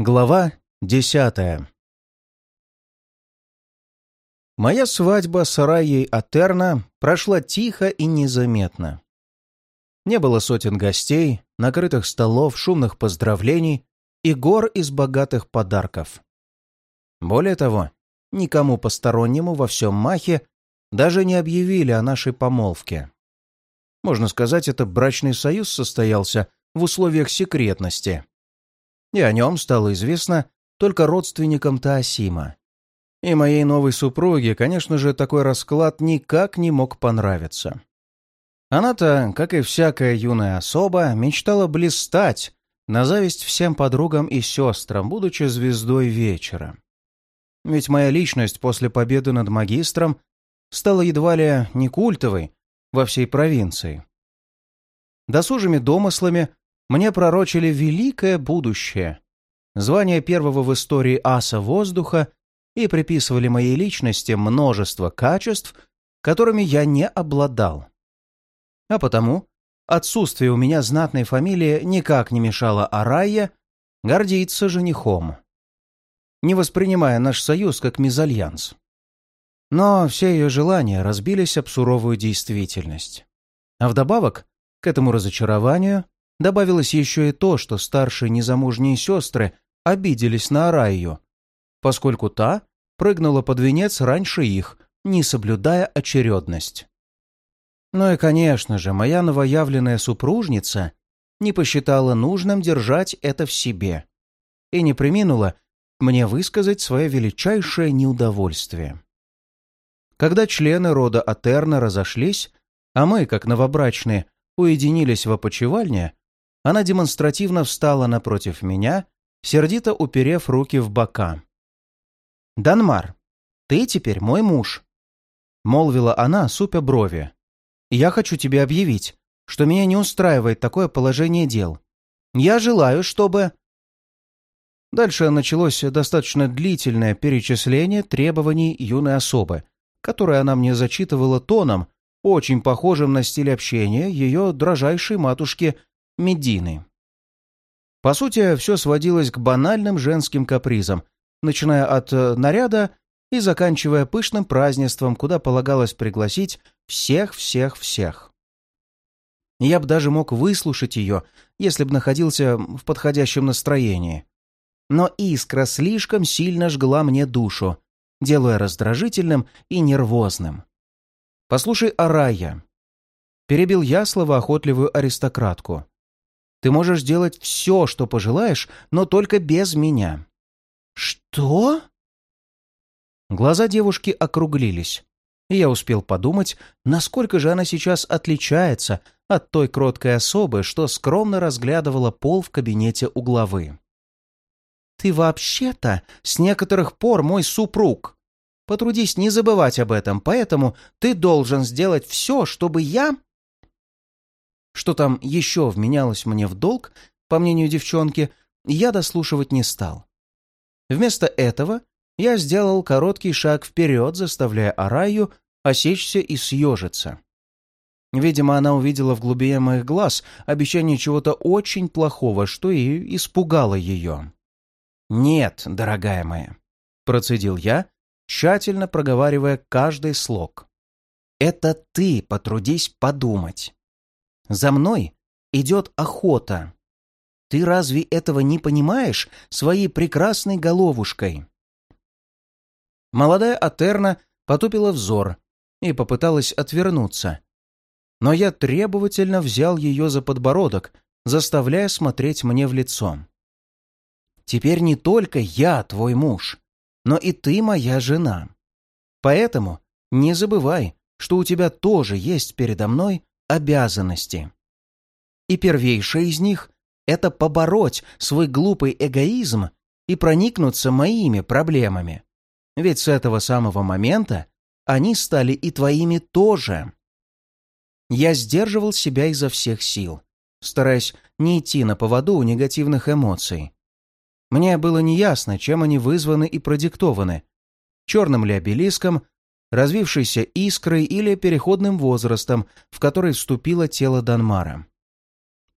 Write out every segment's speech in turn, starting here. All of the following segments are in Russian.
Глава десятая Моя свадьба с Раей Атерна прошла тихо и незаметно. Не было сотен гостей, накрытых столов, шумных поздравлений и гор из богатых подарков. Более того, никому постороннему во всем Махе даже не объявили о нашей помолвке. Можно сказать, это брачный союз состоялся в условиях секретности и о нем стало известно только родственникам Таосима. И моей новой супруге, конечно же, такой расклад никак не мог понравиться. Она-то, как и всякая юная особа, мечтала блистать, на зависть всем подругам и сестрам, будучи звездой вечера. Ведь моя личность после победы над магистром стала едва ли не культовой во всей провинции. Досужими домыслами мне пророчили великое будущее, звание первого в истории аса воздуха и приписывали моей личности множество качеств, которыми я не обладал. А потому отсутствие у меня знатной фамилии никак не мешало Арайе гордиться женихом, не воспринимая наш союз как мезальянс. Но все ее желания разбились об суровую действительность. А вдобавок к этому разочарованию Добавилось еще и то, что старшие незамужние сестры обиделись на Араю, поскольку та прыгнула под венец раньше их, не соблюдая очередность. Ну и, конечно же, моя новоявленная супружница не посчитала нужным держать это в себе и не приминула мне высказать свое величайшее неудовольствие. Когда члены рода Атерна разошлись, а мы, как новобрачные, уединились в опочивальне, она демонстративно встала напротив меня, сердито уперев руки в бока. «Данмар, ты теперь мой муж», — молвила она, супя брови. «Я хочу тебе объявить, что меня не устраивает такое положение дел. Я желаю, чтобы...» Дальше началось достаточно длительное перечисление требований юной особы, которое она мне зачитывала тоном, очень похожим на стиль общения ее дрожайшей матушки Медины. По сути, все сводилось к банальным женским капризам, начиная от э, наряда и заканчивая пышным празднеством, куда полагалось пригласить всех-всех-всех. Я бы даже мог выслушать ее, если бы находился в подходящем настроении. Но искра слишком сильно жгла мне душу, делая раздражительным и нервозным. «Послушай, Арая», — перебил я словоохотливую аристократку. Ты можешь делать все, что пожелаешь, но только без меня». «Что?» Глаза девушки округлились, и я успел подумать, насколько же она сейчас отличается от той кроткой особы, что скромно разглядывала пол в кабинете у главы. «Ты вообще-то с некоторых пор мой супруг. Потрудись не забывать об этом, поэтому ты должен сделать все, чтобы я что там еще вменялось мне в долг, по мнению девчонки, я дослушивать не стал. Вместо этого я сделал короткий шаг вперед, заставляя Араю осечься и съежиться. Видимо, она увидела в глубине моих глаз обещание чего-то очень плохого, что и испугало ее. «Нет, дорогая моя», — процедил я, тщательно проговаривая каждый слог. «Это ты потрудись подумать. За мной идет охота. Ты разве этого не понимаешь своей прекрасной головушкой?» Молодая Атерна потупила взор и попыталась отвернуться. Но я требовательно взял ее за подбородок, заставляя смотреть мне в лицо. «Теперь не только я твой муж, но и ты моя жена. Поэтому не забывай, что у тебя тоже есть передо мной обязанности. И первейшая из них — это побороть свой глупый эгоизм и проникнуться моими проблемами. Ведь с этого самого момента они стали и твоими тоже. Я сдерживал себя изо всех сил, стараясь не идти на поводу у негативных эмоций. Мне было неясно, чем они вызваны и продиктованы. Черным ли обелиском, развившейся искрой или переходным возрастом, в который вступило тело Данмара.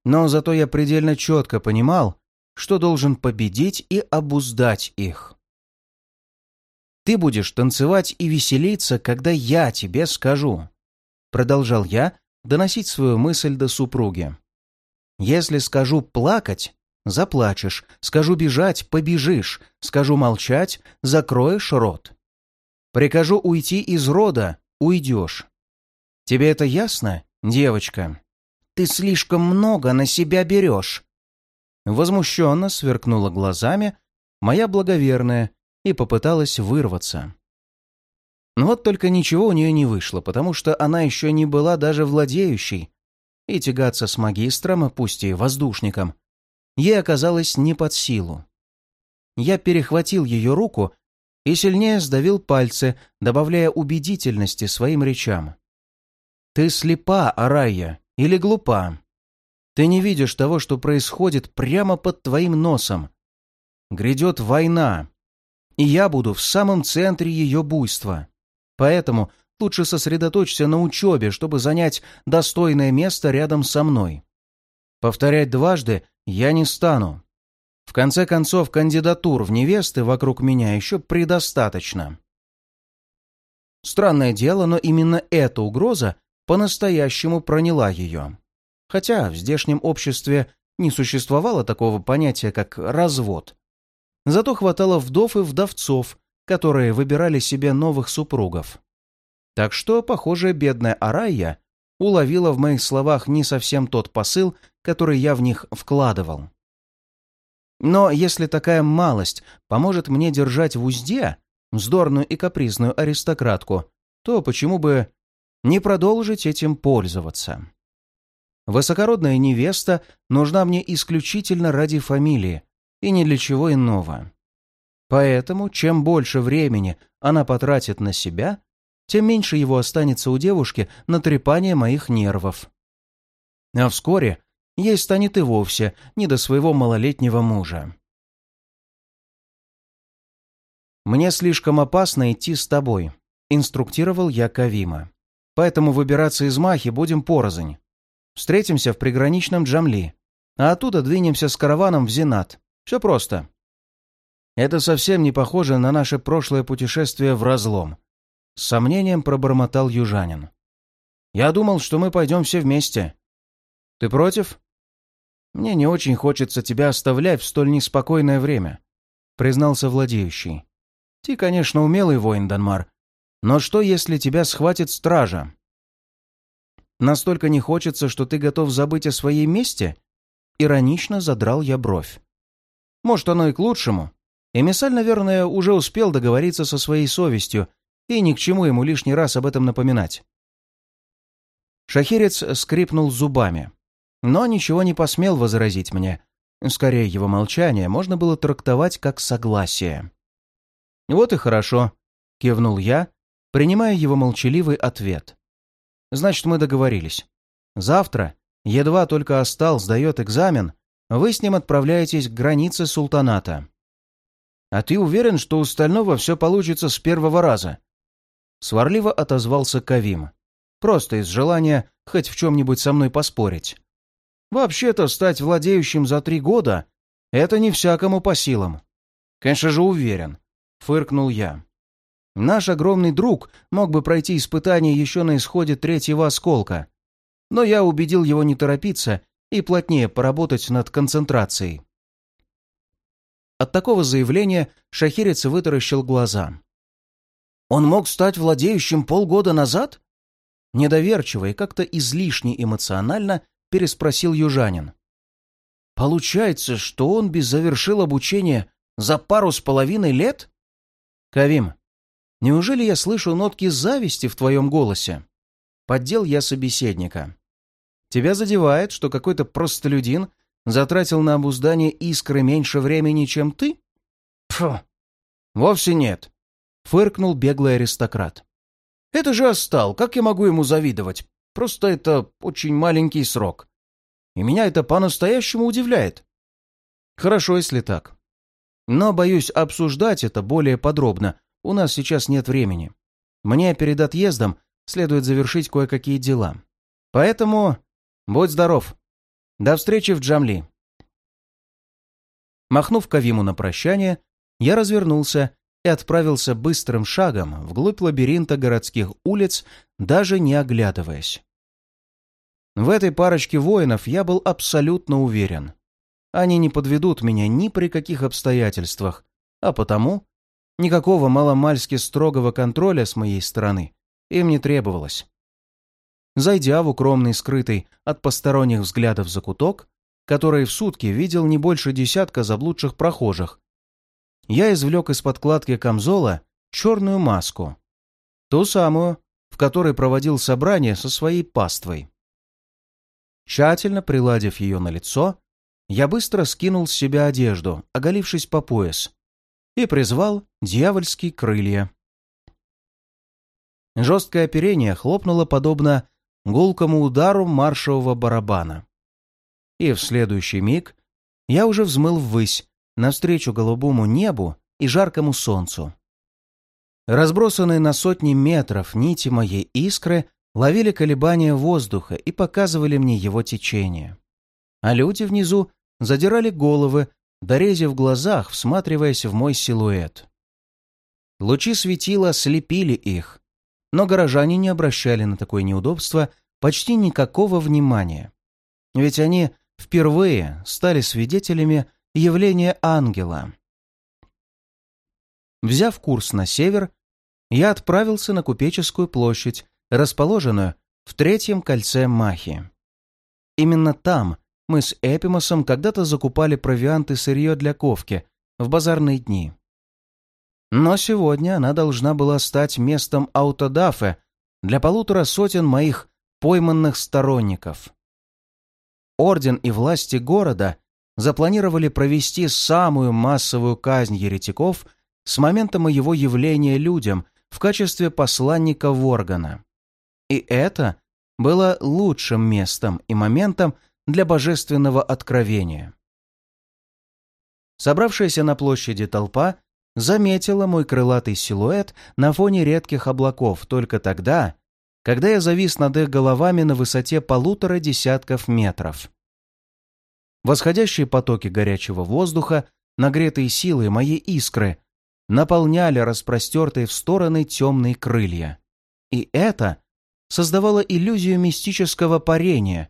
Но зато я предельно четко понимал, что должен победить и обуздать их. «Ты будешь танцевать и веселиться, когда я тебе скажу», продолжал я доносить свою мысль до супруги. «Если скажу плакать, заплачешь, скажу бежать, побежишь, скажу молчать, закроешь рот. Прикажу уйти из рода, уйдешь. Тебе это ясно, девочка? Ты слишком много на себя берешь. Возмущенно сверкнула глазами моя благоверная и попыталась вырваться. Но вот только ничего у нее не вышло, потому что она еще не была даже владеющей, и тягаться с магистром, пусть и воздушником, ей оказалось не под силу. Я перехватил ее руку и сильнее сдавил пальцы, добавляя убедительности своим речам. «Ты слепа, Арайя, или глупа? Ты не видишь того, что происходит прямо под твоим носом. Грядет война, и я буду в самом центре ее буйства. Поэтому лучше сосредоточься на учебе, чтобы занять достойное место рядом со мной. Повторять дважды я не стану. В конце концов, кандидатур в невесты вокруг меня еще предостаточно. Странное дело, но именно эта угроза по-настоящему проняла ее. Хотя в здешнем обществе не существовало такого понятия, как развод. Зато хватало вдов и вдовцов, которые выбирали себе новых супругов. Так что, похоже, бедная Арайя уловила в моих словах не совсем тот посыл, который я в них вкладывал. Но если такая малость поможет мне держать в узде вздорную и капризную аристократку, то почему бы не продолжить этим пользоваться? Высокородная невеста нужна мне исключительно ради фамилии и ни для чего иного. Поэтому, чем больше времени она потратит на себя, тем меньше его останется у девушки на трепание моих нервов. А вскоре ей станет и вовсе не до своего малолетнего мужа. «Мне слишком опасно идти с тобой», — инструктировал я Кавима. «Поэтому выбираться из Махи будем порознь. Встретимся в приграничном Джамли, а оттуда двинемся с караваном в Зенат. Все просто». «Это совсем не похоже на наше прошлое путешествие в разлом», — с сомнением пробормотал южанин. «Я думал, что мы пойдем все вместе. Ты против?» «Мне не очень хочется тебя оставлять в столь неспокойное время», — признался владеющий. «Ты, конечно, умелый воин, Данмар, но что, если тебя схватит стража?» «Настолько не хочется, что ты готов забыть о своей мести?» Иронично задрал я бровь. «Может, оно и к лучшему. Эмиссаль, наверное, уже успел договориться со своей совестью, и ни к чему ему лишний раз об этом напоминать». Шахирец скрипнул зубами но ничего не посмел возразить мне. Скорее, его молчание можно было трактовать как согласие. «Вот и хорошо», — кивнул я, принимая его молчаливый ответ. «Значит, мы договорились. Завтра, едва только Остал сдает экзамен, вы с ним отправляетесь к границе султаната. А ты уверен, что у Стального все получится с первого раза?» Сварливо отозвался Кавим. Просто из желания хоть в чем-нибудь со мной поспорить. Вообще-то стать владеющим за три года — это не всякому по силам. Конечно же, уверен, — фыркнул я. Наш огромный друг мог бы пройти испытание еще на исходе третьего осколка, но я убедил его не торопиться и плотнее поработать над концентрацией. От такого заявления шахирец вытаращил глаза. «Он мог стать владеющим полгода назад?» Недоверчиво и как-то излишне эмоционально переспросил южанин. «Получается, что он без завершил обучение за пару с половиной лет?» «Кавим, неужели я слышу нотки зависти в твоем голосе?» Поддел я собеседника. «Тебя задевает, что какой-то простолюдин затратил на обуздание искры меньше времени, чем ты?» «Фу! Вовсе нет!» — фыркнул беглый аристократ. «Это же Остал, как я могу ему завидовать? Просто это очень маленький срок. И меня это по-настоящему удивляет. Хорошо, если так. Но, боюсь, обсуждать это более подробно. У нас сейчас нет времени. Мне перед отъездом следует завершить кое-какие дела. Поэтому будь здоров. До встречи в Джамли. Махнув Кавиму на прощание, я развернулся и отправился быстрым шагом вглубь лабиринта городских улиц, даже не оглядываясь. В этой парочке воинов я был абсолютно уверен. Они не подведут меня ни при каких обстоятельствах, а потому никакого маломальски строгого контроля с моей стороны им не требовалось. Зайдя в укромный скрытый от посторонних взглядов закуток, который в сутки видел не больше десятка заблудших прохожих, я извлек из подкладки камзола черную маску. Ту самую, в которой проводил собрание со своей паствой. Тщательно приладив ее на лицо, я быстро скинул с себя одежду, оголившись по пояс, и призвал дьявольские крылья. Жесткое оперение хлопнуло подобно гулкому удару маршевого барабана. И в следующий миг я уже взмыл ввысь, навстречу голубому небу и жаркому солнцу. Разбросанные на сотни метров нити моей искры ловили колебания воздуха и показывали мне его течение. А люди внизу задирали головы, дорезя в глазах, всматриваясь в мой силуэт. Лучи светила слепили их, но горожане не обращали на такое неудобство почти никакого внимания. Ведь они впервые стали свидетелями явления ангела. Взяв курс на север, я отправился на Купеческую площадь, расположенную в третьем кольце Махи. Именно там мы с Эпимосом когда-то закупали провианты сырье для ковки в базарные дни. Но сегодня она должна была стать местом аутодафе для полутора сотен моих пойманных сторонников. Орден и власти города запланировали провести самую массовую казнь еретиков с момента моего явления людям в качестве посланника Воргана. И это было лучшим местом и моментом для божественного откровения. Собравшаяся на площади толпа заметила мой крылатый силуэт на фоне редких облаков только тогда, когда я завис над их головами на высоте полутора десятков метров. Восходящие потоки горячего воздуха, нагретые силой моей искры, наполняли распростертые в стороны темные крылья. И это создавала иллюзию мистического парения,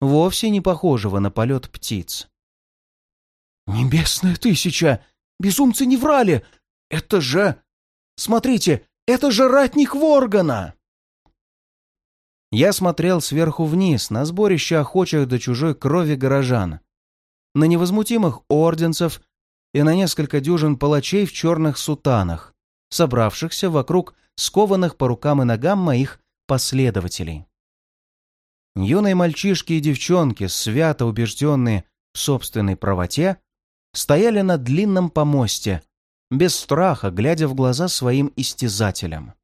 вовсе не похожего на полет птиц. «Небесная тысяча! Безумцы не врали! Это же... Смотрите, это же ратник Воргана!» Я смотрел сверху вниз на сборище охочих до чужой крови горожан, на невозмутимых орденцев и на несколько дюжин палачей в черных сутанах, собравшихся вокруг скованных по рукам и ногам моих последователей. Юные мальчишки и девчонки, свято убежденные в собственной правоте, стояли на длинном помосте, без страха, глядя в глаза своим истязателям.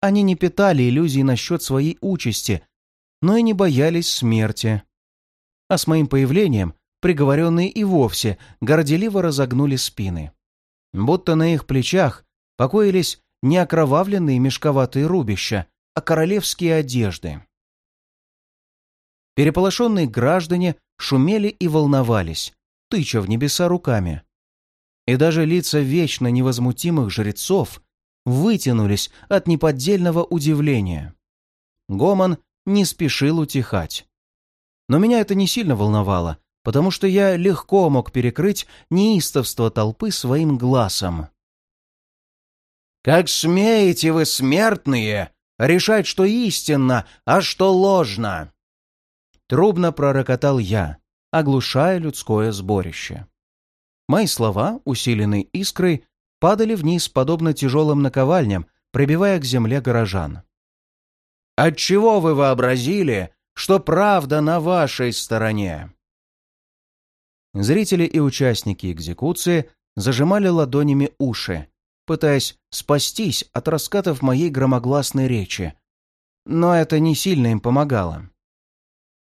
Они не питали иллюзий насчет своей участи, но и не боялись смерти. А с моим появлением приговоренные и вовсе горделиво разогнули спины. Будто на их плечах покоились не окровавленные мешковатые рубища, а королевские одежды. Переполошенные граждане шумели и волновались, тыча в небеса руками. И даже лица вечно невозмутимых жрецов вытянулись от неподдельного удивления. Гомон не спешил утихать. Но меня это не сильно волновало, потому что я легко мог перекрыть неистовство толпы своим глазом. «Как смеете вы, смертные, решать, что истинно, а что ложно!» Трубно пророкотал я, оглушая людское сборище. Мои слова, усиленные искрой, падали вниз, подобно тяжелым наковальням, прибивая к земле горожан. «Отчего вы вообразили, что правда на вашей стороне?» Зрители и участники экзекуции зажимали ладонями уши, пытаясь спастись от раскатов моей громогласной речи. Но это не сильно им помогало.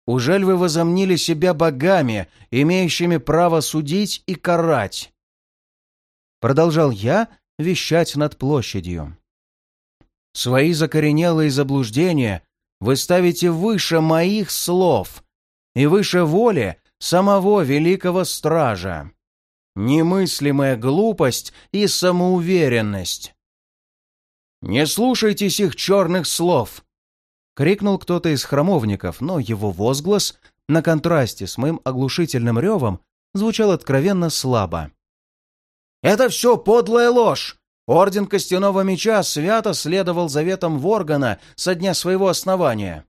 «Ужель вы возомнили себя богами, имеющими право судить и карать?» Продолжал я вещать над площадью. «Свои закоренелые заблуждения вы ставите выше моих слов и выше воли самого великого стража. Немыслимая глупость и самоуверенность. «Не слушайтесь их черных слов!» — крикнул кто-то из храмовников, но его возглас на контрасте с моим оглушительным ревом звучал откровенно слабо. «Это все подлая ложь! Орден Костяного Меча свято следовал заветам Воргана со дня своего основания».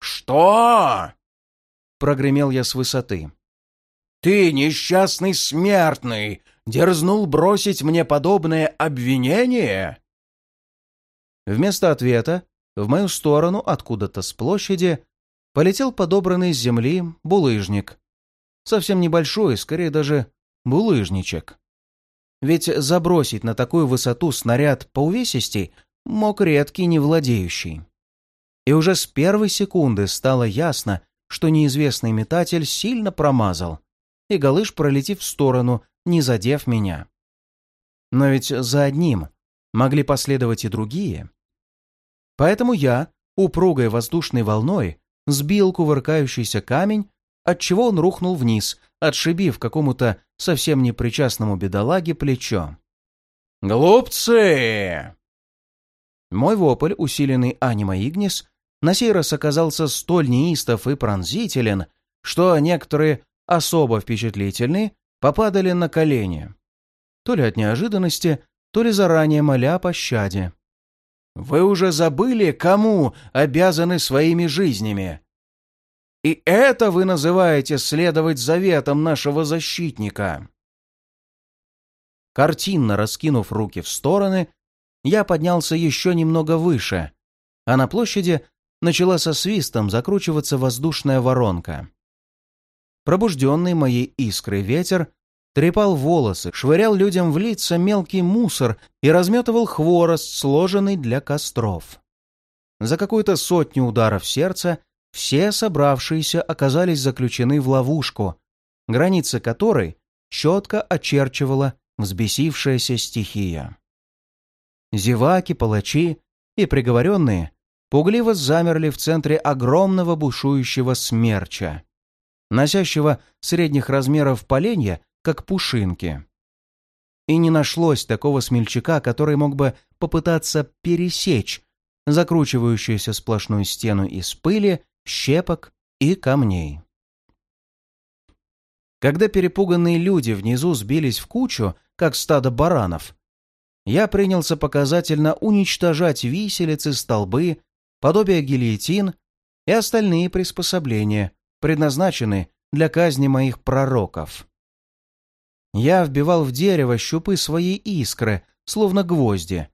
«Что?» — прогремел я с высоты. «Ты, несчастный смертный, дерзнул бросить мне подобное обвинение?» Вместо ответа в мою сторону, откуда-то с площади, полетел подобранный с земли булыжник. Совсем небольшой, скорее даже булыжничек. Ведь забросить на такую высоту снаряд по увесистей мог редкий невладеющий. И уже с первой секунды стало ясно, что неизвестный метатель сильно промазал, и галыш, пролетев в сторону, не задев меня. Но ведь за одним могли последовать и другие. Поэтому я, упругой воздушной волной, сбил кувыркающийся камень, отчего он рухнул вниз, отшибив какому-то совсем непричастному бедолаге плечо. «Глупцы!» Мой вопль, усиленный анима Игнис, на сей раз оказался столь неистов и пронзителен, что некоторые особо впечатлительные попадали на колени. То ли от неожиданности, то ли заранее моля о пощаде. Вы уже забыли, кому обязаны своими жизнями. И это вы называете следовать заветам нашего защитника. Картинно раскинув руки в стороны, я поднялся еще немного выше, а на площади начала со свистом закручиваться воздушная воронка. Пробужденный моей искрой ветер трепал волосы, швырял людям в лица мелкий мусор и разметывал хворост, сложенный для костров. За какую-то сотню ударов сердца все собравшиеся оказались заключены в ловушку, границы которой четко очерчивала взбесившаяся стихия. Зеваки, палачи и приговоренные пугливо замерли в центре огромного бушующего смерча, носящего средних размеров поленья как пушинки. И не нашлось такого смельчака, который мог бы попытаться пересечь закручивающуюся сплошную стену из пыли, щепок и камней. Когда перепуганные люди внизу сбились в кучу, как стадо баранов, я принялся показательно уничтожать виселицы, столбы, подобие гильотин и остальные приспособления, предназначенные для казни моих пророков. Я вбивал в дерево щупы своей искры, словно гвозди,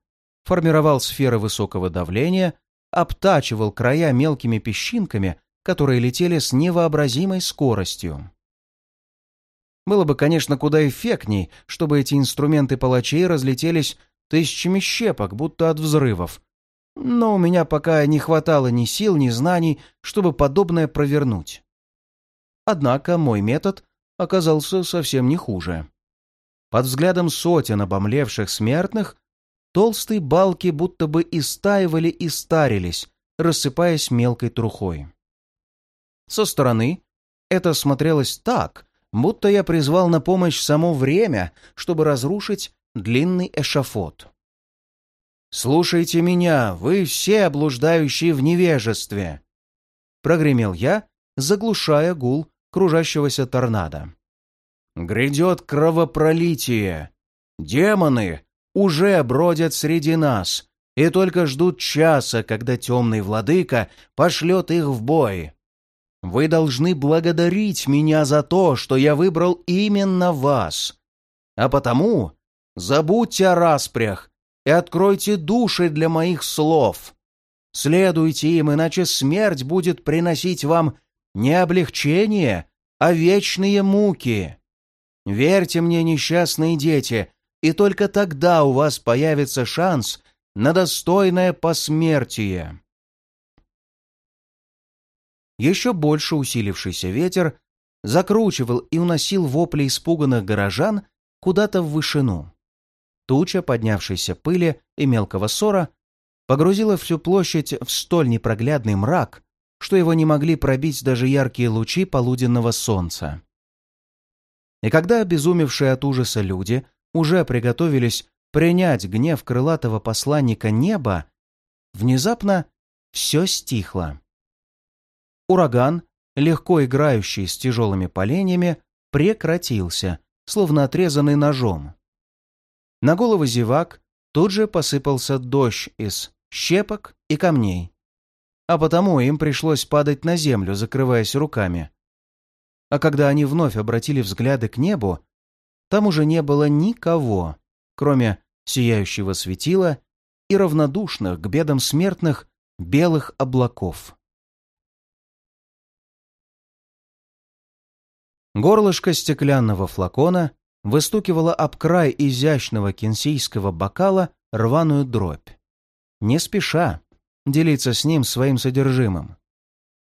формировал сферы высокого давления, обтачивал края мелкими песчинками, которые летели с невообразимой скоростью. Было бы, конечно, куда эффектней, чтобы эти инструменты палачей разлетелись тысячами щепок, будто от взрывов. Но у меня пока не хватало ни сил, ни знаний, чтобы подобное провернуть. Однако мой метод оказался совсем не хуже. Под взглядом сотен обомлевших смертных толстые балки будто бы истаивали и старились, рассыпаясь мелкой трухой. Со стороны это смотрелось так, будто я призвал на помощь само время, чтобы разрушить длинный эшафот. «Слушайте меня, вы все облуждающие в невежестве!» Прогремел я, заглушая гул кружащегося торнадо. Грядет кровопролитие. Демоны уже бродят среди нас и только ждут часа, когда темный владыка пошлет их в бой. Вы должны благодарить меня за то, что я выбрал именно вас. А потому забудьте о распрях и откройте души для моих слов. Следуйте им, иначе смерть будет приносить вам не облегчение, а вечные муки. Верьте мне, несчастные дети, и только тогда у вас появится шанс на достойное посмертие. Еще больше усилившийся ветер закручивал и уносил вопли испуганных горожан куда-то в вышину. Туча поднявшейся пыли и мелкого ссора погрузила всю площадь в столь непроглядный мрак, что его не могли пробить даже яркие лучи полуденного солнца. И когда обезумевшие от ужаса люди уже приготовились принять гнев крылатого посланника неба, внезапно все стихло. Ураган, легко играющий с тяжелыми поленьями, прекратился, словно отрезанный ножом. На голову зевак тут же посыпался дождь из щепок и камней, а потому им пришлось падать на землю, закрываясь руками. А когда они вновь обратили взгляды к небу, там уже не было никого, кроме сияющего светила и равнодушных к бедам смертных белых облаков. Горлышко стеклянного флакона выстукивало об край изящного кенсийского бокала рваную дробь. Не спеша делиться с ним своим содержимым.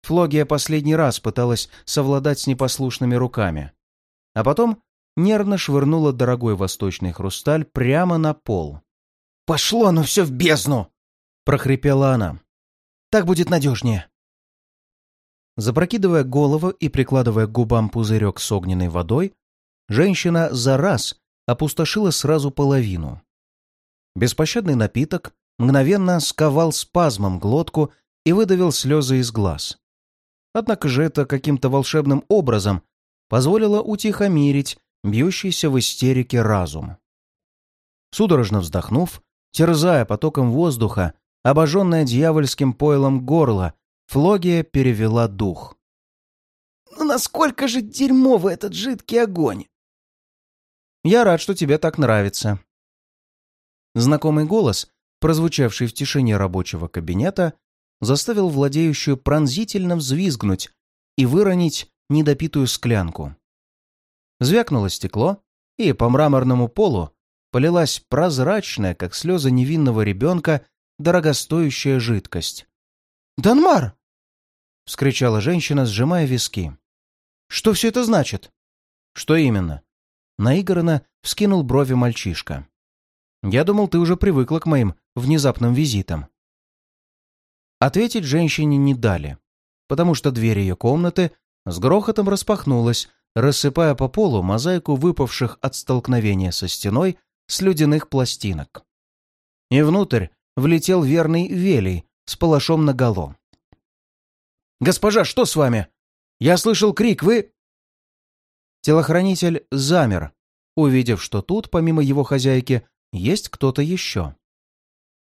Флогия последний раз пыталась совладать с непослушными руками, а потом нервно швырнула дорогой восточный хрусталь прямо на пол. «Пошло оно все в бездну!» — прохрипела она. «Так будет надежнее». Запрокидывая голову и прикладывая к губам пузырек с огненной водой, женщина за раз опустошила сразу половину. Беспощадный напиток мгновенно сковал спазмом глотку и выдавил слезы из глаз. Однако же это каким-то волшебным образом позволило утихомирить бьющийся в истерике разум. Судорожно вздохнув, терзая потоком воздуха, обожженная дьявольским пойлом горло, Флогия перевела дух. «Ну насколько же дерьмовый этот жидкий огонь!» «Я рад, что тебе так нравится». Знакомый голос, прозвучавший в тишине рабочего кабинета, заставил владеющую пронзительно взвизгнуть и выронить недопитую склянку. Звякнуло стекло, и по мраморному полу полилась прозрачная, как слезы невинного ребенка, дорогостоящая жидкость. «Данмар!» — вскричала женщина, сжимая виски. «Что все это значит?» «Что именно?» Наигранно вскинул брови мальчишка. «Я думал, ты уже привыкла к моим внезапным визитам». Ответить женщине не дали, потому что дверь ее комнаты с грохотом распахнулась, рассыпая по полу мозаику выпавших от столкновения со стеной слюдяных пластинок. И внутрь влетел верный Велий с палашом наголо. «Госпожа, что с вами? Я слышал крик, вы...» Телохранитель замер, увидев, что тут, помимо его хозяйки, есть кто-то еще.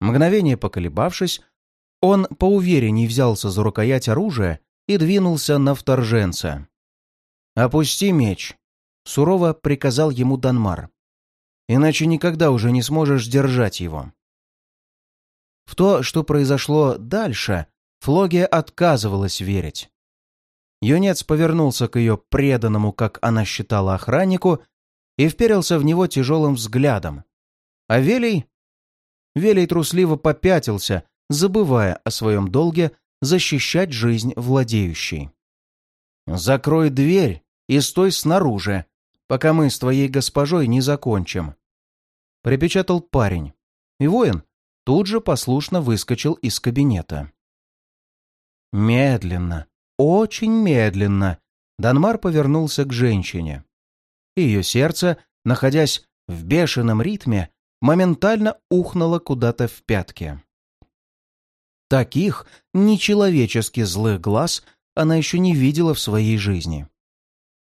Мгновение поколебавшись, он поуверенней взялся за рукоять оружия и двинулся на вторженца. «Опусти меч», — сурово приказал ему Данмар. «Иначе никогда уже не сможешь держать его». В то, что произошло дальше, Флогия отказывалась верить. Юнец повернулся к ее преданному, как она считала, охраннику и вперился в него тяжелым взглядом. А Велий... Велий трусливо попятился, забывая о своем долге защищать жизнь владеющей. «Закрой дверь и стой снаружи, пока мы с твоей госпожой не закончим», — припечатал парень. И воин тут же послушно выскочил из кабинета. Медленно, очень медленно Данмар повернулся к женщине. Ее сердце, находясь в бешеном ритме, моментально ухнуло куда-то в пятки. Таких нечеловечески злых глаз она еще не видела в своей жизни.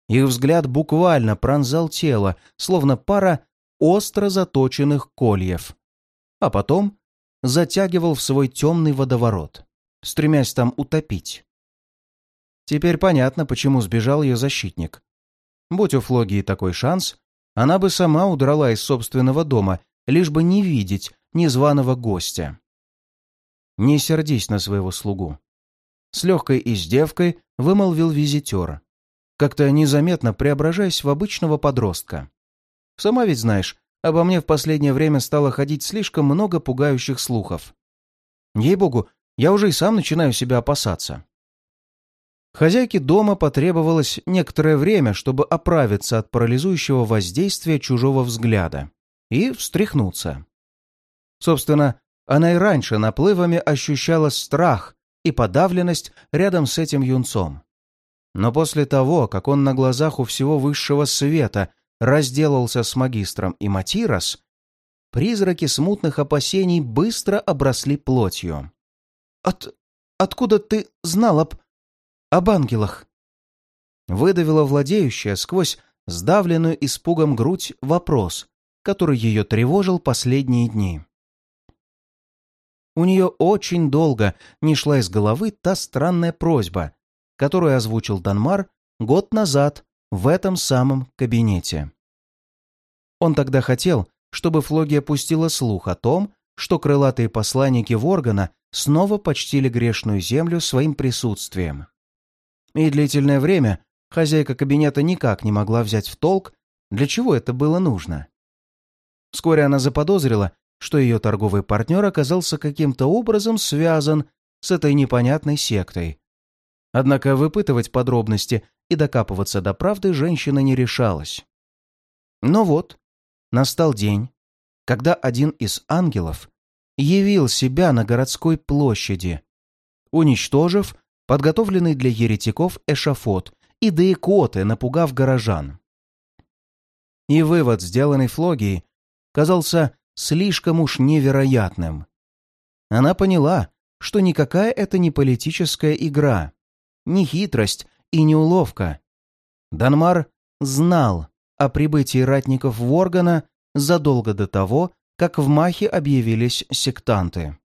Их взгляд буквально пронзал тело, словно пара остро заточенных кольев, а потом затягивал в свой темный водоворот, стремясь там утопить. Теперь понятно, почему сбежал ее защитник. Будь у Флогии такой шанс, она бы сама удрала из собственного дома, лишь бы не видеть незваного гостя. Не сердись на своего слугу. С легкой издевкой вымолвил визитер, как-то незаметно преображаясь в обычного подростка. Сама ведь знаешь, обо мне в последнее время стало ходить слишком много пугающих слухов. Ей-богу, я уже и сам начинаю себя опасаться. Хозяйке дома потребовалось некоторое время, чтобы оправиться от парализующего воздействия чужого взгляда и встряхнуться. Собственно, она и раньше наплывами ощущала страх и подавленность рядом с этим юнцом. Но после того, как он на глазах у всего высшего света разделался с магистром и Матирос, призраки смутных опасений быстро обросли плотью. «От... откуда ты знал об... об ангелах?» Выдавила владеющая сквозь сдавленную испугом грудь вопрос, который ее тревожил последние дни. У нее очень долго не шла из головы та странная просьба, которую озвучил Данмар год назад в этом самом кабинете. Он тогда хотел, чтобы Флогия пустила слух о том, что крылатые посланники Воргана снова почтили грешную землю своим присутствием. И длительное время хозяйка кабинета никак не могла взять в толк, для чего это было нужно. Вскоре она заподозрила, что ее торговый партнер оказался каким-то образом связан с этой непонятной сектой, Однако выпытывать подробности и докапываться до правды женщина не решалась. Но вот, настал день, когда один из ангелов явил себя на городской площади, уничтожив подготовленный для еретиков эшафот и деикоты, напугав горожан. И вывод, сделанный Флогией, казался слишком уж невероятным. Она поняла, что никакая это не политическая игра, ни хитрость и не уловка. Данмар знал о прибытии ратников Воргана задолго до того, как в Махе объявились сектанты.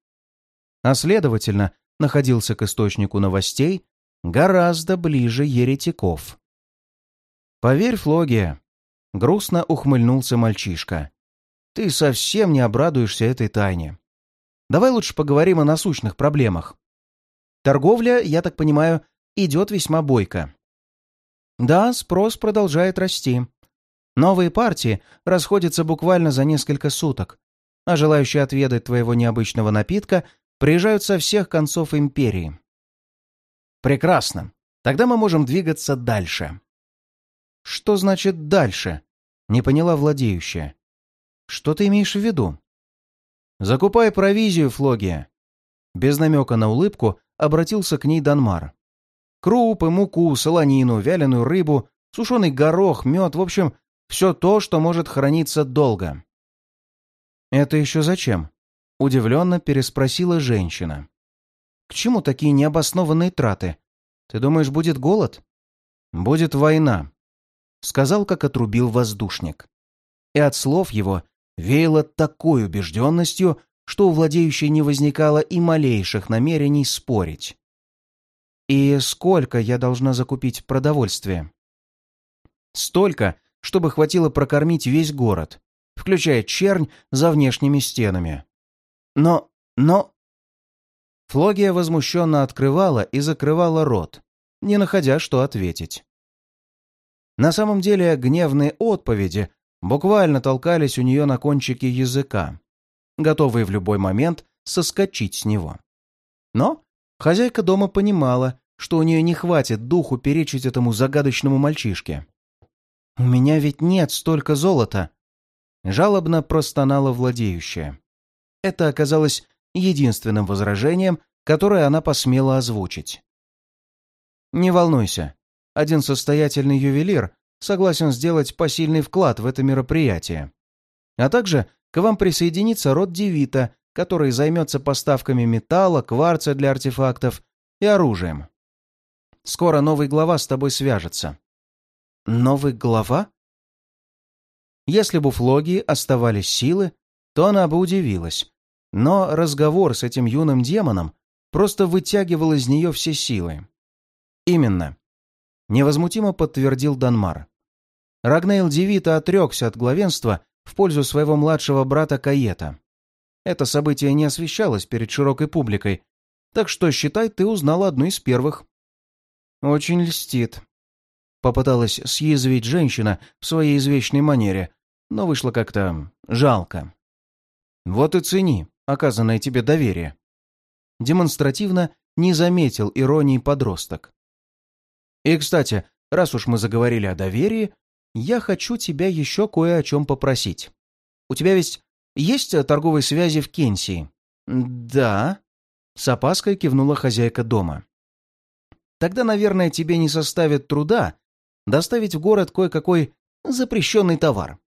А следовательно, находился к источнику новостей гораздо ближе еретиков. «Поверь, Флогия», — грустно ухмыльнулся мальчишка, — «ты совсем не обрадуешься этой тайне. Давай лучше поговорим о насущных проблемах. Торговля, я так понимаю, идет весьма бойко. Да, спрос продолжает расти. Новые партии расходятся буквально за несколько суток, а желающие отведать твоего необычного напитка приезжают со всех концов империи. Прекрасно. Тогда мы можем двигаться дальше. Что значит «дальше»? Не поняла владеющая. Что ты имеешь в виду? Закупай провизию, Флогия. Без намека на улыбку обратился к ней Данмар. Крупы, муку, солонину, вяленую рыбу, сушеный горох, мед, в общем, все то, что может храниться долго. «Это еще зачем?» — удивленно переспросила женщина. «К чему такие необоснованные траты? Ты думаешь, будет голод?» «Будет война», — сказал, как отрубил воздушник. И от слов его веяло такой убежденностью, что у владеющей не возникало и малейших намерений спорить. «И сколько я должна закупить продовольствия?» «Столько, чтобы хватило прокормить весь город, включая чернь за внешними стенами. Но... но...» Флогия возмущенно открывала и закрывала рот, не находя, что ответить. На самом деле гневные отповеди буквально толкались у нее на кончике языка, готовые в любой момент соскочить с него. Но хозяйка дома понимала, что у нее не хватит духу перечить этому загадочному мальчишке. «У меня ведь нет столько золота!» Жалобно простонала владеющая. Это оказалось единственным возражением, которое она посмела озвучить. «Не волнуйся. Один состоятельный ювелир согласен сделать посильный вклад в это мероприятие. А также к вам присоединится род Девита, который займется поставками металла, кварца для артефактов и оружием. Скоро новый глава с тобой свяжется». «Новый глава?» Если бы у Флогии оставались силы, то она бы удивилась. Но разговор с этим юным демоном просто вытягивал из нее все силы. «Именно», — невозмутимо подтвердил Данмар. Рагнейл Девита отрекся от главенства в пользу своего младшего брата Каета. Это событие не освещалось перед широкой публикой, так что, считай, ты узнала одну из первых. «Очень льстит», — попыталась съязвить женщина в своей извечной манере, но вышло как-то жалко. «Вот и цени оказанное тебе доверие». Демонстративно не заметил иронии подросток. «И, кстати, раз уж мы заговорили о доверии, я хочу тебя еще кое о чем попросить. У тебя ведь есть торговые связи в Кенсии?» «Да», — с опаской кивнула хозяйка дома. тогда, наверное, тебе не составит труда доставить в город кое-какой запрещенный товар.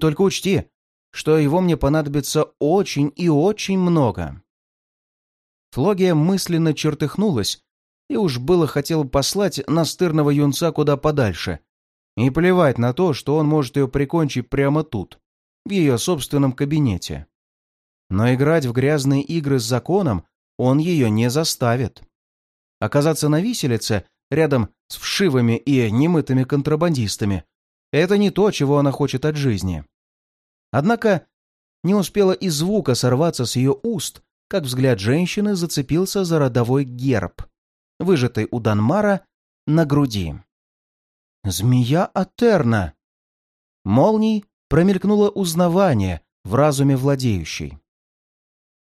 Только учти, что его мне понадобится очень и очень много. Флогия мысленно чертыхнулась и уж было хотела послать настырного юнца куда подальше. И плевать на то, что он может ее прикончить прямо тут, в ее собственном кабинете. Но играть в грязные игры с законом он ее не заставит. Оказаться на виселице рядом с вшивыми и немытыми контрабандистами — это не то, чего она хочет от жизни. Однако не успела и звука сорваться с ее уст, как взгляд женщины зацепился за родовой герб, выжатый у Данмара на груди. «Змея Атерна!» Молнией промелькнуло узнавание в разуме владеющей.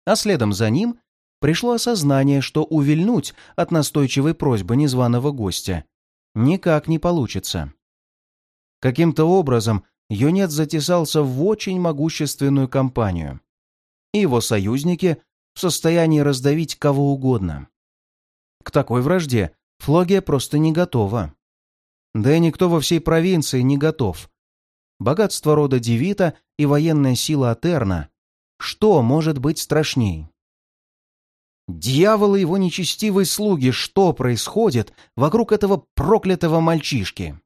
А следом за ним пришло осознание, что увильнуть от настойчивой просьбы незваного гостя никак не получится. Каким-то образом юнец затесался в очень могущественную компанию, и его союзники в состоянии раздавить кого угодно. К такой вражде Флогия просто не готова. Да и никто во всей провинции не готов. Богатство рода Девита и военная сила Атерна. Что может быть страшней? Дьяволы его нечестивые слуги, что происходит вокруг этого проклятого мальчишки?